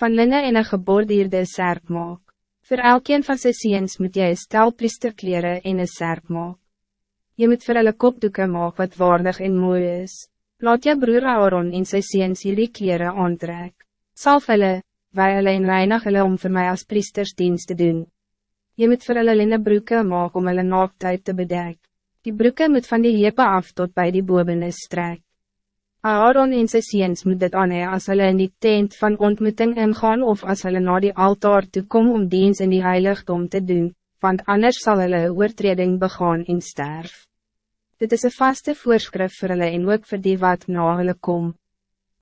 van linne en een geborduurde serp maak. Voor elkeen van sy seens moet jy een stel priesterkleren en een serp maak. Je moet vir hulle kopdoeken maak wat waardig en mooi is. Laat je broer Aaron en sy seens hierdie kleren aantrek. Salf hulle, wij hulle en reinig hulle om voor mij als priestersdienst te doen. Je moet vir hulle linne broeke maak om hulle naaktheid te bedek. Die broeke moet van die hepe af tot bij die bobenis strek. Aaron en sy seens moet dit aan as hulle in die tent van ontmoeting ingaan of as hulle na die altaar toe kom om diens in die heiligdom te doen, want anders zal hulle oortreding begaan en sterf. Dit is een vaste voorschrift voor hulle en ook voor die wat na hulle kom,